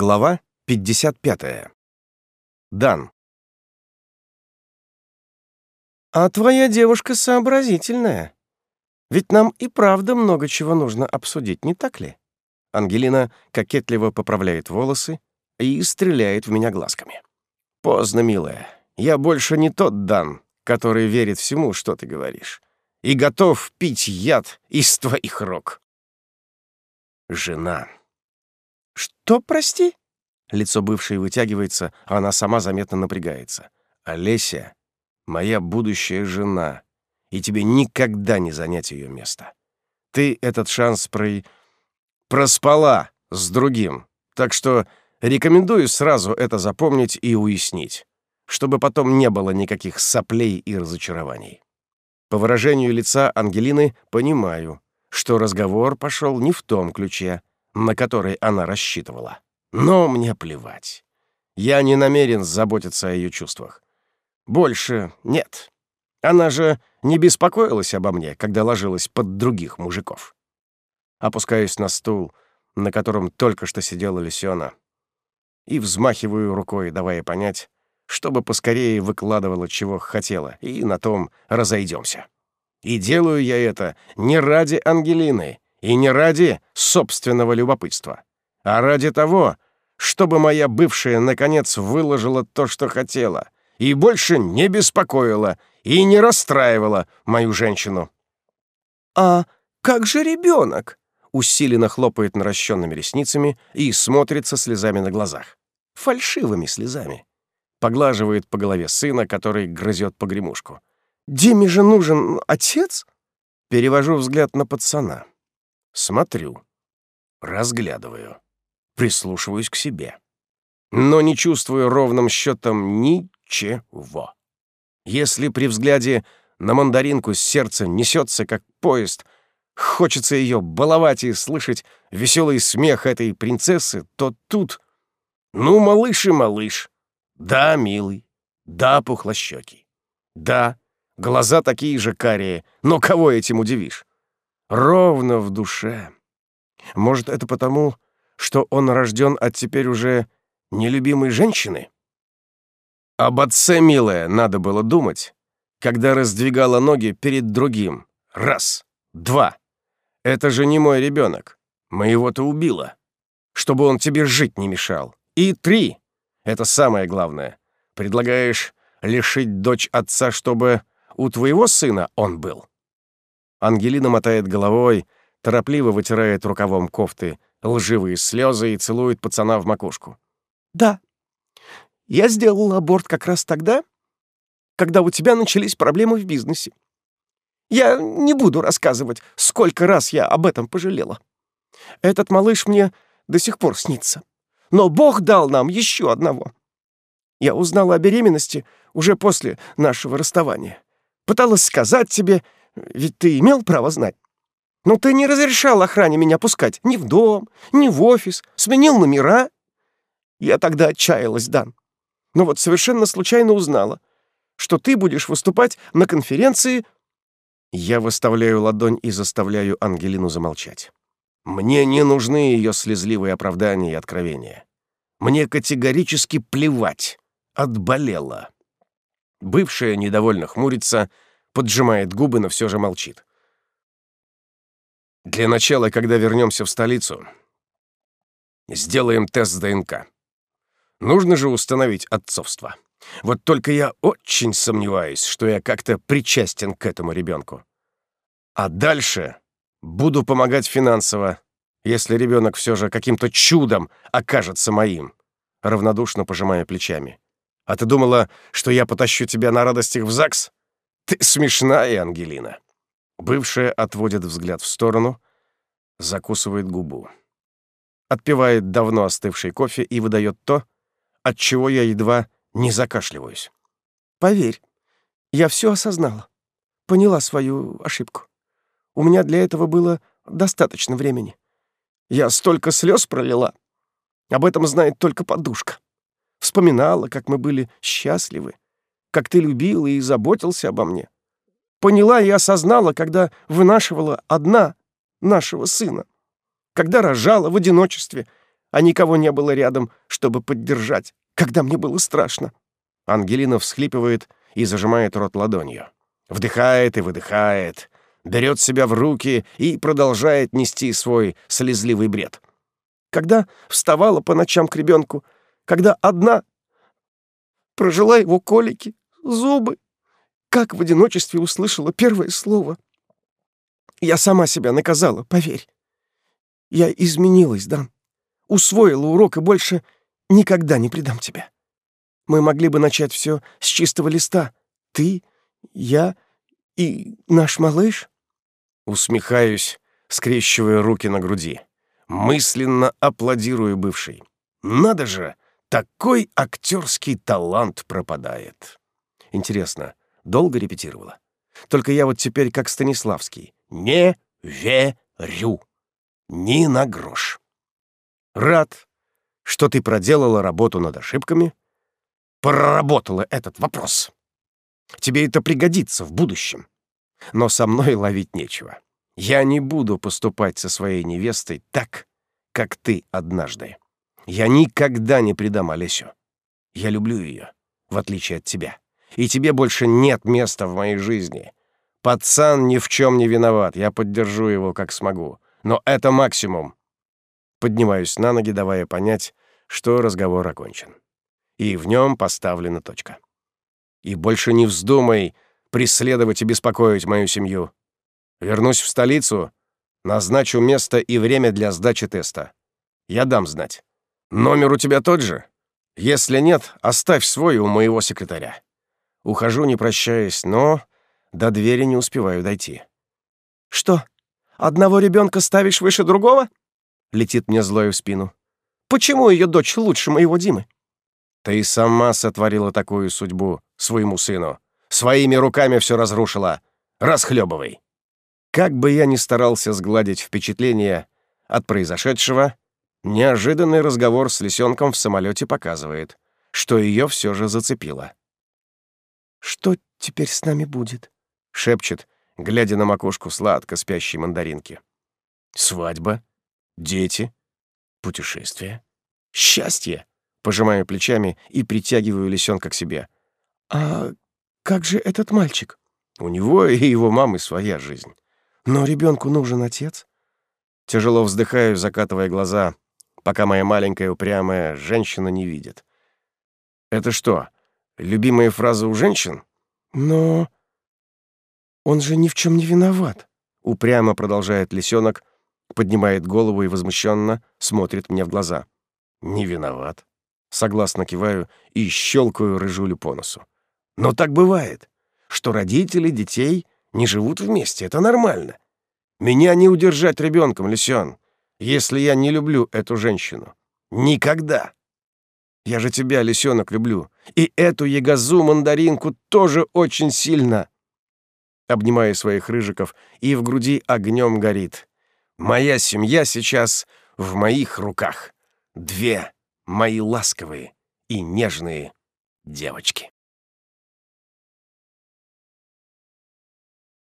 Глава 55. Дан. «А твоя девушка сообразительная. Ведь нам и правда много чего нужно обсудить, не так ли?» Ангелина кокетливо поправляет волосы и стреляет в меня глазками. «Поздно, милая. Я больше не тот Дан, который верит всему, что ты говоришь, и готов пить яд из твоих рук». Жена. «Что, прости?» Лицо бывшей вытягивается, а она сама заметно напрягается. «Олеся, моя будущая жена, и тебе никогда не занять ее место. Ты этот шанс про... проспала с другим, так что рекомендую сразу это запомнить и уяснить, чтобы потом не было никаких соплей и разочарований». По выражению лица Ангелины понимаю, что разговор пошел не в том ключе, на который она рассчитывала. Но мне плевать. Я не намерен заботиться о ее чувствах. Больше нет. Она же не беспокоилась обо мне, когда ложилась под других мужиков. Опускаюсь на стул, на котором только что сидела Лисёна, и взмахиваю рукой, давая понять, чтобы поскорее выкладывала, чего хотела, и на том разойдемся. И делаю я это не ради Ангелины, и не ради собственного любопытства, а ради того, чтобы моя бывшая, наконец, выложила то, что хотела, и больше не беспокоила и не расстраивала мою женщину. «А как же ребенок?» усиленно хлопает наращенными ресницами и смотрит со слезами на глазах. Фальшивыми слезами. Поглаживает по голове сына, который грызет погремушку. «Диме же нужен отец?» Перевожу взгляд на пацана. Смотрю, разглядываю, прислушиваюсь к себе. Но не чувствую ровным счетом ничего. Если при взгляде на мандаринку сердце несется, как поезд, хочется ее баловать и слышать веселый смех этой принцессы, то тут... Ну, малыш и малыш. Да, милый. Да, пухлощекий. Да, глаза такие же карие, но кого этим удивишь? Ровно в душе. Может, это потому, что он рожден от теперь уже нелюбимой женщины? Об отце, милая, надо было думать, когда раздвигала ноги перед другим. Раз, два. Это же не мой ребенок. Моего-то убила. Чтобы он тебе жить не мешал. И три. Это самое главное. Предлагаешь лишить дочь отца, чтобы у твоего сына он был? Ангелина мотает головой, торопливо вытирает рукавом кофты лживые слезы и целует пацана в макушку. «Да, я сделал аборт как раз тогда, когда у тебя начались проблемы в бизнесе. Я не буду рассказывать, сколько раз я об этом пожалела. Этот малыш мне до сих пор снится. Но Бог дал нам еще одного. Я узнала о беременности уже после нашего расставания. Пыталась сказать тебе, ведь ты имел право знать. Но ты не разрешал охране меня пускать ни в дом, ни в офис, сменил номера. Я тогда отчаялась, Дан. Но вот совершенно случайно узнала, что ты будешь выступать на конференции... Я выставляю ладонь и заставляю Ангелину замолчать. Мне не нужны ее слезливые оправдания и откровения. Мне категорически плевать. Отболела. Бывшая недовольно хмурится — поджимает губы, но все же молчит. Для начала, когда вернемся в столицу, сделаем тест ДНК. Нужно же установить отцовство. Вот только я очень сомневаюсь, что я как-то причастен к этому ребенку. А дальше буду помогать финансово, если ребенок все же каким-то чудом окажется моим, равнодушно пожимая плечами. А ты думала, что я потащу тебя на радостях в ЗАГС? «Ты смешная, Ангелина!» Бывшая отводит взгляд в сторону, закусывает губу. Отпивает давно остывший кофе и выдает то, от чего я едва не закашливаюсь. «Поверь, я все осознала. Поняла свою ошибку. У меня для этого было достаточно времени. Я столько слез пролила. Об этом знает только подушка. Вспоминала, как мы были счастливы, как ты любил и заботился обо мне. Поняла и осознала, когда вынашивала одна нашего сына, когда рожала в одиночестве, а никого не было рядом, чтобы поддержать, когда мне было страшно. Ангелина всхлипывает и зажимает рот ладонью. Вдыхает и выдыхает, берет себя в руки и продолжает нести свой слезливый бред. Когда вставала по ночам к ребенку, когда одна прожила его колики, зубы, как в одиночестве услышала первое слово. Я сама себя наказала, поверь. Я изменилась, Дан. Усвоила урок и больше никогда не предам тебя. Мы могли бы начать все с чистого листа. Ты, я и наш малыш. Усмехаюсь, скрещивая руки на груди. Мысленно аплодирую бывшей. Надо же, такой актерский талант пропадает. Интересно, долго репетировала? Только я вот теперь как Станиславский. Не верю. Ни на грош. Рад, что ты проделала работу над ошибками, проработала этот вопрос. Тебе это пригодится в будущем. Но со мной ловить нечего. Я не буду поступать со своей невестой так, как ты однажды. Я никогда не предам Олесю. Я люблю ее, в отличие от тебя. И тебе больше нет места в моей жизни. Пацан ни в чем не виноват, я поддержу его как смогу. Но это максимум. Поднимаюсь на ноги, давая понять, что разговор окончен и в нем поставлена точка. И больше не вздумай преследовать и беспокоить мою семью. Вернусь в столицу, назначу место и время для сдачи теста. Я дам знать. Номер у тебя тот же? Если нет, оставь свой у моего секретаря. Ухожу, не прощаясь, но до двери не успеваю дойти. «Что, одного ребенка ставишь выше другого?» Летит мне злое в спину. «Почему ее дочь лучше моего Димы?» Ты сама сотворила такую судьбу своему сыну. Своими руками все разрушила. Расхлебывай. Как бы я ни старался сгладить впечатление от произошедшего, неожиданный разговор с лисенком в самолете показывает, что ее все же зацепило. «Что теперь с нами будет?» — шепчет, глядя на макушку сладко спящей мандаринки. «Свадьба, дети, путешествие, счастье!» Пожимаю плечами и притягиваю лисенка к себе. «А как же этот мальчик?» «У него и его мамы своя жизнь. Но ребенку нужен отец». Тяжело вздыхаю, закатывая глаза, пока моя маленькая упрямая женщина не видит. «Это что, любимые фразы у женщин?» «Но он же ни в чем не виноват», — упрямо продолжает лисенок, поднимает голову и возмущенно смотрит мне в глаза. «Не виноват. Согласно киваю и щелкаю рыжулю по носу. Но так бывает, что родители детей не живут вместе. Это нормально. Меня не удержать ребенком, Лисён, если я не люблю эту женщину. Никогда. Я же тебя, лисенок, люблю. И эту ягозу-мандаринку тоже очень сильно. Обнимаю своих рыжиков, и в груди огнем горит. Моя семья сейчас в моих руках. Две мои ласковые и нежные девочки.